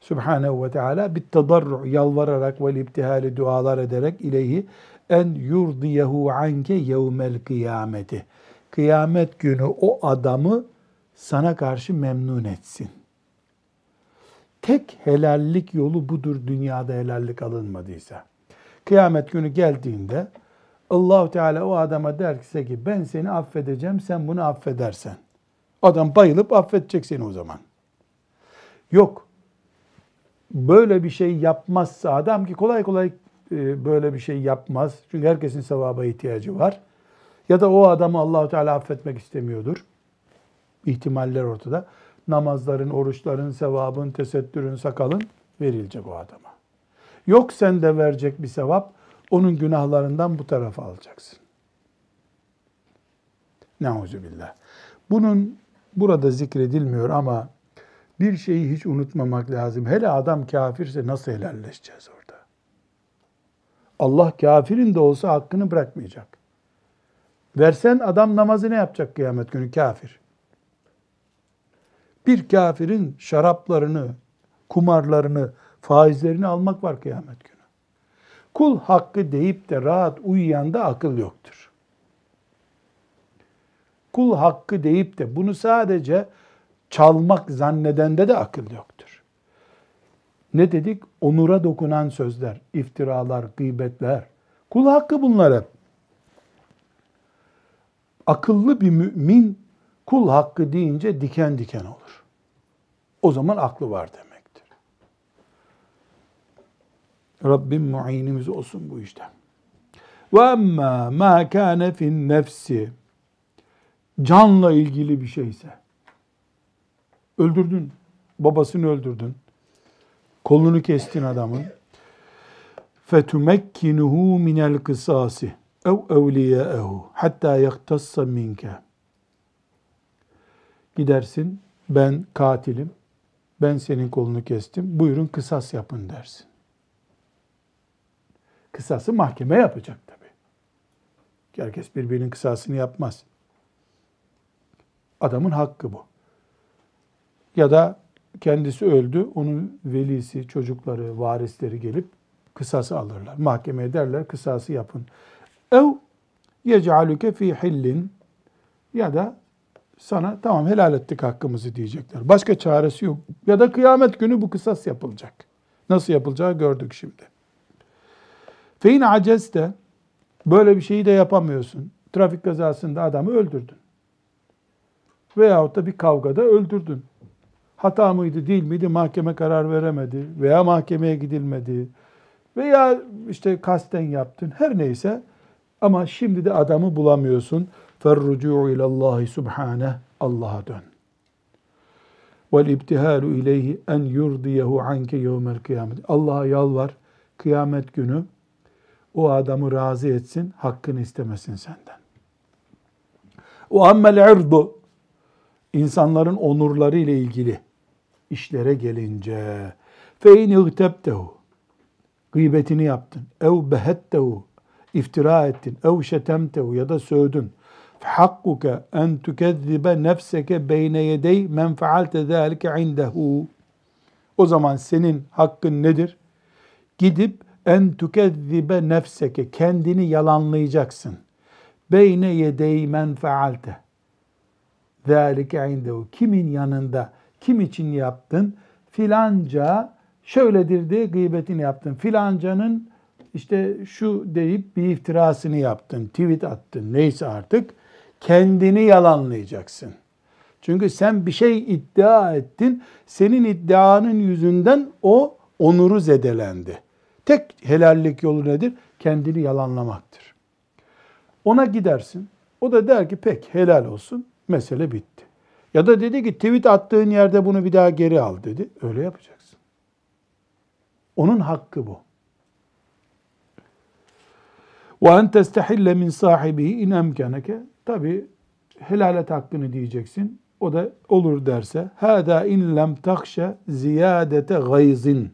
Subhanehu ve Teala bit tadarru yalvararak ve ibtihali dualar ederek ileyhi en yurdiyehu anke yevmel kıyameti. Kıyamet günü o adamı sana karşı memnun etsin. Tek helallik yolu budur dünyada helallik alınmadıysa. Kıyamet günü geldiğinde Allahu Teala o adama derse ki ben seni affedeceğim sen bunu affedersen. Adam bayılıp affedecek seni o zaman. Yok. Böyle bir şey yapmazsa adam ki kolay kolay e, böyle bir şey yapmaz. Çünkü herkesin sevaba ihtiyacı var. Ya da o adamı Allahu Teala affetmek istemiyordur. İhtimaller ortada. Namazların, oruçların, sevabın, tesettürün, sakalın verilecek o adama. Yok sende verecek bir sevap, onun günahlarından bu tarafa alacaksın. Neuzubillah. Bunun burada zikredilmiyor ama bir şeyi hiç unutmamak lazım. Hele adam kafirse nasıl helalleşeceğiz orada? Allah kafirin de olsa hakkını bırakmayacak. Versen adam namazı ne yapacak kıyamet günü kafir? Bir kafirin şaraplarını, kumarlarını, faizlerini almak var kıyamet günü. Kul hakkı deyip de rahat uyuyanda akıl yoktur. Kul hakkı deyip de bunu sadece çalmak zannedende de akıl yoktur. Ne dedik? Onura dokunan sözler, iftiralar, gıybetler. Kul hakkı bunlar hep. Akıllı bir mümin kul hakkı deyince diken diken olur. O zaman aklı var demektir. Rabbim muayenimiz olsun bu işte. Ve amma ma kana fin nefsi canla ilgili bir şeyse öldürdün, babasını öldürdün, kolunu kestin adamın fetumekkinuhu minel kısası ev evliyaehu hatta yaktassa minke gidersin ben katilim ben senin kolunu kestim buyurun kısas yapın dersin. Kısası mahkeme yapacak tabi. Herkes birbirinin kısasını yapmaz. Adamın hakkı bu. Ya da kendisi öldü, onun velisi, çocukları, varisleri gelip kısası alırlar. Mahkemeye derler kısası yapın. Ev yec'aluke fi hillin ya da sana tamam helal ettik hakkımızı diyecekler. Başka çaresi yok. Ya da kıyamet günü bu kısas yapılacak. Nasıl yapılacağı gördük şimdi. Fein aceste böyle bir şeyi de yapamıyorsun. Trafik kazasında adamı öldürdün. Veyahut da bir kavgada öldürdün. Hata mıydı değil miydi mahkeme karar veremedi veya mahkemeye gidilmedi veya işte kasten yaptın her neyse ama şimdi de adamı bulamıyorsun. Ferrucu ilallahi subhane Allah'a dön. İbtihalu ileyhi en yurdiyehu anke yevmel kıyamet. Allah'a yalvar kıyamet günü o adamı razı etsin, hakkını istemesin senden. O ammel irdu insanların onurları ile ilgili işlere gelince fe in gıybetini yaptın ev behettehu iftira ettin ev şetemtehu ya da sövdün hakkuke en tükezzibe nefseke beyne yedey men faalte zâlike indehu o zaman senin hakkın nedir? Gidip en tükezzibe nefseke kendini yalanlayacaksın. Beyne yedey men faalte zâlike indehu kimin yanında kim için yaptın? Filanca şöyledir diye gıybetini yaptın. Filancanın işte şu deyip bir iftirasını yaptın, tweet attın neyse artık kendini yalanlayacaksın. Çünkü sen bir şey iddia ettin, senin iddianın yüzünden o onuru zedelendi. Tek helallik yolu nedir? Kendini yalanlamaktır. Ona gidersin. O da der ki pek helal olsun. Mesele bitti. Ya da dedi ki tweet attığın yerde bunu bir daha geri al dedi. Öyle yapacaksın. Onun hakkı bu. Ve en testehille min sahibihi in emkeneke. Tabi helalet hakkını diyeceksin. O da olur derse hada in lem takşe ziyadete gayzin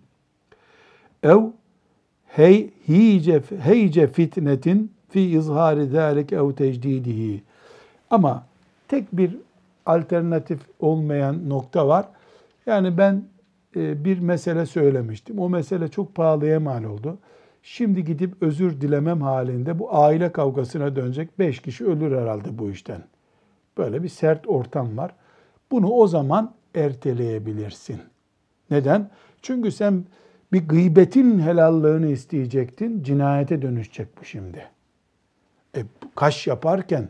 ev hey hice heyce fitnetin fi izhari zalik ev tecdidihi. Ama tek bir alternatif olmayan nokta var. Yani ben e, bir mesele söylemiştim. O mesele çok pahalıya mal oldu. Şimdi gidip özür dilemem halinde bu aile kavgasına dönecek. Beş kişi ölür herhalde bu işten. Böyle bir sert ortam var. Bunu o zaman erteleyebilirsin. Neden? Çünkü sen Bir gıybetin helallığını isteyecektin, cinayete dönüşecek bu şimdi. E, kaş yaparken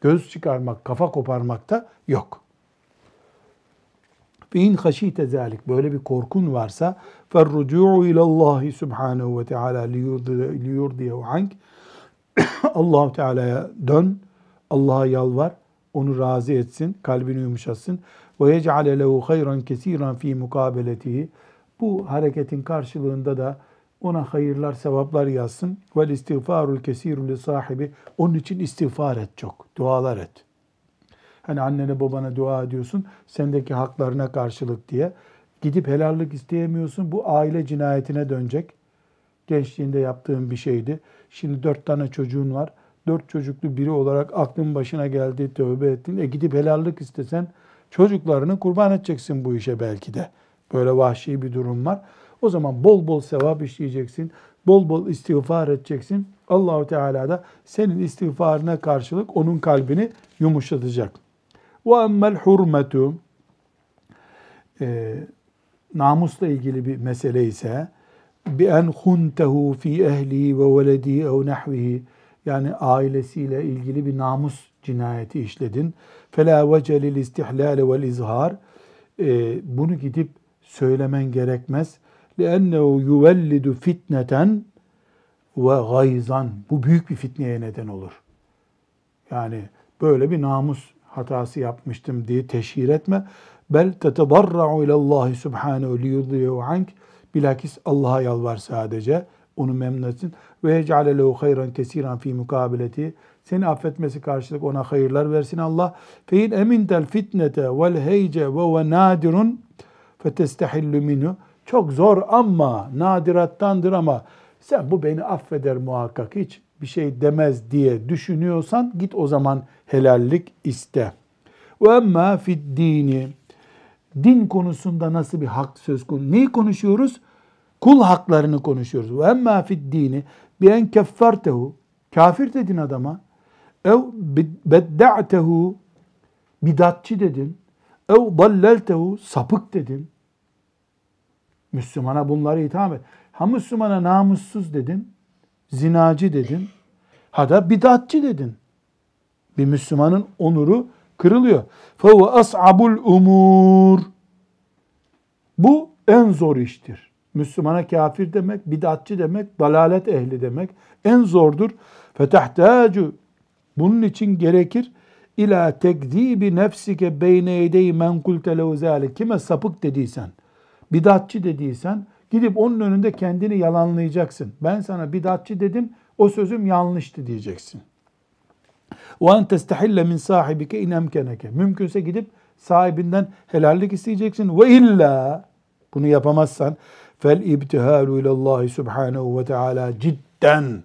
göz çıkarmak, kafa koparmak da yok. İn haşite zalik böyle bir korkun varsa ferrucu'u ilallahi subhanahu ve teala liyurdiyehu ank Allahu Teala'ya dön, Allah'a yalvar, onu razı etsin, kalbini yumuşatsın. Ve yec'ale lehu hayran kesiran fi mukabeletihi. Bu hareketin karşılığında da ona hayırlar, sevaplar yazsın. Vel istiğfarul kesirul li sahibi. Onun için istiğfar et çok, dualar et. Hani annene babana dua ediyorsun, sendeki haklarına karşılık diye. Gidip helallik isteyemiyorsun, bu aile cinayetine dönecek. Gençliğinde yaptığın bir şeydi. Şimdi dört tane çocuğun var. Dört çocuklu biri olarak aklın başına geldi, tövbe ettin. E gidip helallik istesen çocuklarını kurban edeceksin bu işe belki de. Böyle vahşi bir durum var. O zaman bol bol sevap işleyeceksin. Bol bol istiğfar edeceksin. Allahu Teala da senin istiğfarına karşılık onun kalbini yumuşatacak. Ve emmel hurmetu e, namusla ilgili bir mesele ise bi en huntehu fi ehli ve veledi ev nahvihi yani ailesiyle ilgili bir namus cinayeti işledin. Fela vece lil istihlal vel izhar e, bunu gidip söylemen gerekmez. لِأَنَّهُ يُوَلِّدُ fitneten ve gayzan. Bu büyük bir fitneye neden olur. Yani böyle bir namus hatası yapmıştım diye teşhir etme. Bel tetedarra'u ilallahi subhanehu liyudliyehu ank. Bilakis Allah'a yalvar sadece. Onu memnun etsin. Ve yec'ale lehu hayran kesiran fi mukabeleti. Seni affetmesi karşılık ona hayırlar versin Allah. Fe in emintel fitnete vel heyce ve ve nadirun fetestehillu minhu. Çok zor ama nadirattandır ama sen bu beni affeder muhakkak hiç bir şey demez diye düşünüyorsan git o zaman helallik iste. Ve emma fid dini din konusunda nasıl bir hak söz konusu? Neyi konuşuyoruz? Kul haklarını konuşuyoruz. Ve emma fid dini bi en keffertehu kafir dedin adama. Ev bedda'tehu bidatçı dedin. Ev dalleltehu sapık dedin. Müslümana bunları itham et. Ha Müslümana namussuz dedin, zinacı dedin. Ha da bidatçı dedin. Bir Müslümanın onuru kırılıyor. Fehu as'abul umur. Bu en zor iştir. Müslümana kafir demek, bidatçı demek, dalalet ehli demek en zordur. Fetahtacu bunun için gerekir ila tekzibi nefsike beyne yedey men kulte Kime sapık dediysen, bidatçı dediysen gidip onun önünde kendini yalanlayacaksın. Ben sana bidatçı dedim, o sözüm yanlıştı diyeceksin. وَاَنْ تَسْتَحِلَّ مِنْ صَاحِبِكَ اِنْ اَمْكَنَكَ Mümkünse gidip sahibinden helallik isteyeceksin. Ve illa bunu yapamazsan fel ibtihalu ilallahi subhanahu ve teala cidden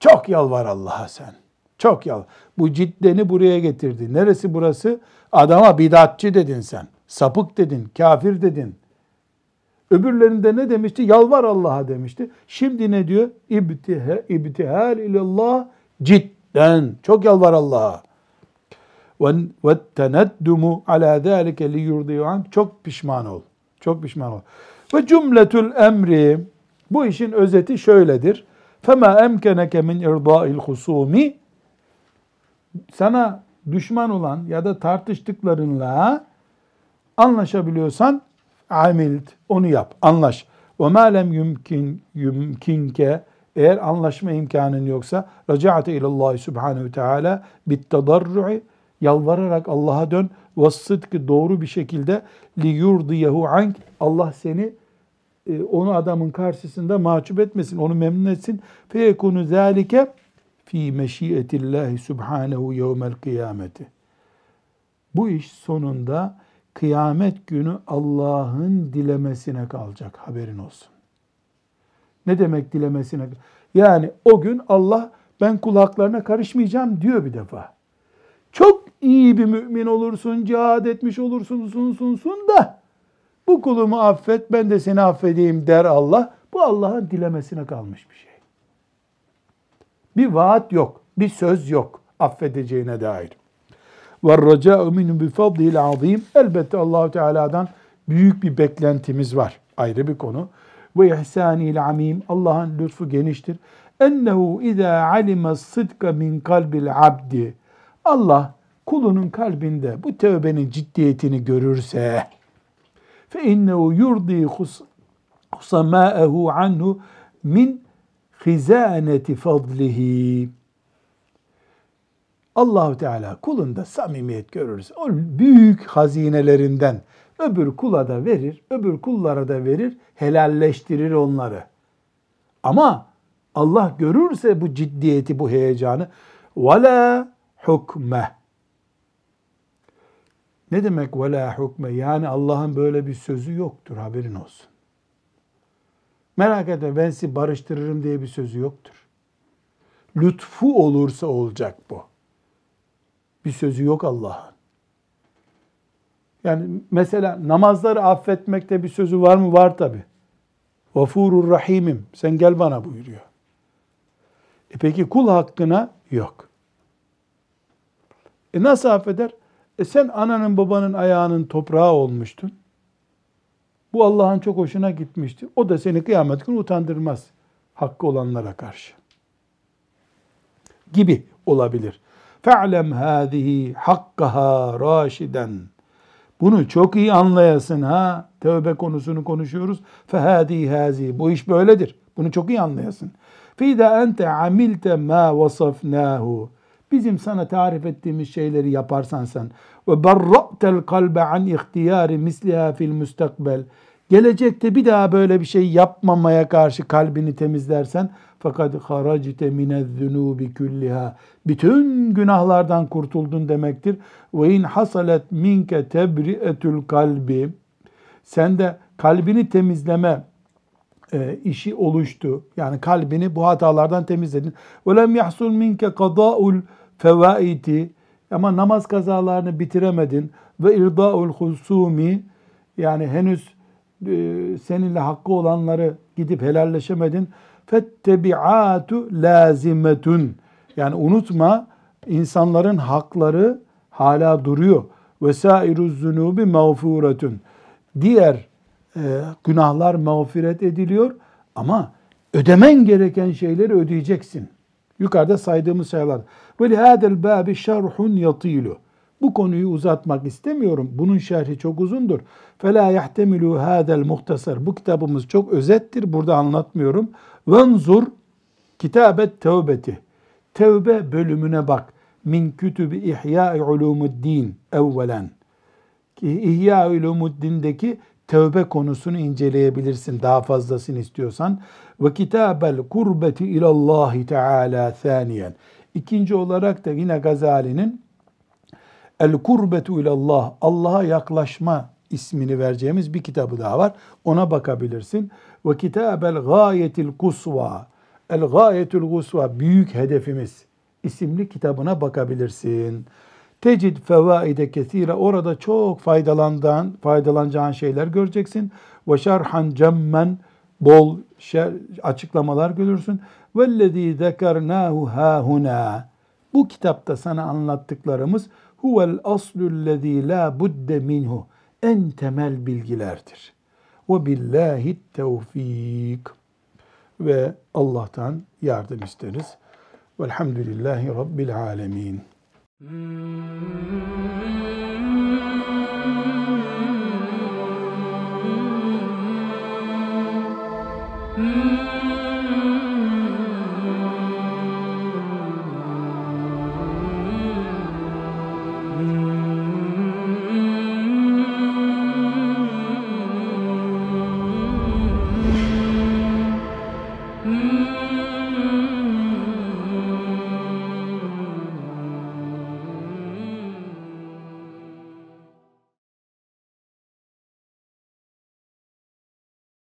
çok yalvar Allah'a sen. Çok yalvar. Bu ciddeni buraya getirdi. Neresi burası? Adama bidatçı dedin sen. Sapık dedin, kafir dedin. Öbürlerinde ne demişti? Yalvar Allah'a demişti. Şimdi ne diyor? İbtiha, ibtihal ilallah cidden. Çok yalvar Allah'a. Ve teneddumu ala zâlike li Çok pişman ol. Çok pişman ol. Ve cümletül emri bu işin özeti şöyledir. Fema emkeneke min irdâil husumi sana düşman olan ya da tartıştıklarınla anlaşabiliyorsan amilt onu yap, anlaş. Ve ma lem yumkin yumkinke eğer anlaşma imkanın yoksa raca'ate ilallah subhanehu teala bit tadarru'i yalvararak Allah'a dön ve sıdkı doğru bir şekilde li yurdiyehu ank Allah seni e, onu adamın karşısında mahcup etmesin, onu memnun etsin. Fe yekunu zalike fi meşiyetillahi subhanehu yevmel kıyameti. Bu iş sonunda kıyamet günü Allah'ın dilemesine kalacak haberin olsun. Ne demek dilemesine? Yani o gün Allah ben kulaklarına karışmayacağım diyor bir defa. Çok iyi bir mümin olursun, cihad etmiş olursun, sun sun sun da bu kulumu affet, ben de seni affedeyim der Allah. Bu Allah'ın dilemesine kalmış bir şey. Bir vaat yok, bir söz yok affedeceğine dair. Ve raca'u minhu bi fadlil azim. Elbette Allahu Teala'dan büyük bir beklentimiz var. Ayrı bir konu. ve ihsanil amim. Allah'ın lütfu geniştir. Ennehu izâ alime sıdka min kalbil abdi. Allah kulunun kalbinde bu tövbenin ciddiyetini görürse fe innehu yurdi husamâehu anhu min hizaneti fadlihi. Allahu Teala kulunda samimiyet görürse o büyük hazinelerinden öbür kula da verir, öbür kullara da verir, helalleştirir onları. Ama Allah görürse bu ciddiyeti, bu heyecanı وَلَا hukme. Ne demek وَلَا hukme? Yani Allah'ın böyle bir sözü yoktur, haberin olsun. Merak etme ben sizi barıştırırım diye bir sözü yoktur. Lütfu olursa olacak bu. Bir sözü yok Allah'ın. Yani mesela namazları affetmekte bir sözü var mı? Var tabi. Vafurur rahimim. Sen gel bana buyuruyor. E peki kul hakkına yok. E nasıl affeder? E sen ananın babanın ayağının toprağı olmuştun. Bu Allah'ın çok hoşuna gitmişti. O da seni kıyamet günü utandırmaz hakkı olanlara karşı. Gibi olabilir. Fe'lem hâzihi hakkaha raşiden. Bunu çok iyi anlayasın ha. Tövbe konusunu konuşuyoruz. Fehâdî hâzi. Bu iş böyledir. Bunu çok iyi anlayasın. Fîdâ ente amilte mâ vasafnâhu. Bizim sana tarif ettiğimiz şeyleri yaparsan sen ve berra'tel kalbe an ihtiyari misliha fil müstakbel. Gelecekte bir daha böyle bir şey yapmamaya karşı kalbini temizlersen fakat haracte minez zunubi külliha. Bütün günahlardan kurtuldun demektir. Ve in hasalet minke tebri'etül kalbi. Sen de kalbini temizleme e, işi oluştu. Yani kalbini bu hatalardan temizledin. Ve lem yahsul minke kada'ul fevaiti. Ama namaz kazalarını bitiremedin. Ve irda'ul husumi. Yani henüz e, seninle hakkı olanları gidip helalleşemedin fettebiatu lazimetun. Yani unutma insanların hakları hala duruyor. Vesairu zunubi mağfuretun. Diğer e, günahlar mağfiret ediliyor ama ödemen gereken şeyleri ödeyeceksin. Yukarıda saydığımız şeyler. Ve lihâdel bâbi şerhun yatilu. Bu konuyu uzatmak istemiyorum. Bunun şerhi çok uzundur. فَلَا يَحْتَمِلُوا هَذَا الْمُخْتَصَرِ Bu kitabımız çok özettir. Burada anlatmıyorum. Venzur kitabet tevbeti. Tevbe bölümüne bak. Min kütübü İhya-i Ulumuddin evvelen. İhya-i Ulumuddin'deki tevbe konusunu inceleyebilirsin daha fazlasını istiyorsan. Ve kitabel kurbeti ilallahi teala thaniyen. İkinci olarak da yine Gazali'nin El kurbetu ilallah Allah'a yaklaşma ismini vereceğimiz bir kitabı daha var. Ona bakabilirsin. Ve kitabel gayetil kusva. El gayetul kusva büyük hedefimiz isimli kitabına bakabilirsin. Tecid fevaide kesire orada çok faydalandığın, faydalanacağın şeyler göreceksin. Ve şerhan cemmen bol şer, açıklamalar görürsün. Vellezî zekernahu hâhunâ. Bu kitapta sana anlattıklarımız huvel aslüllezî la budde minhu. En temel bilgilerdir. Ve billahi tevfik. Ve Allah'tan yardım isteriz. Velhamdülillahi Rabbil alemin. Mm-hmm.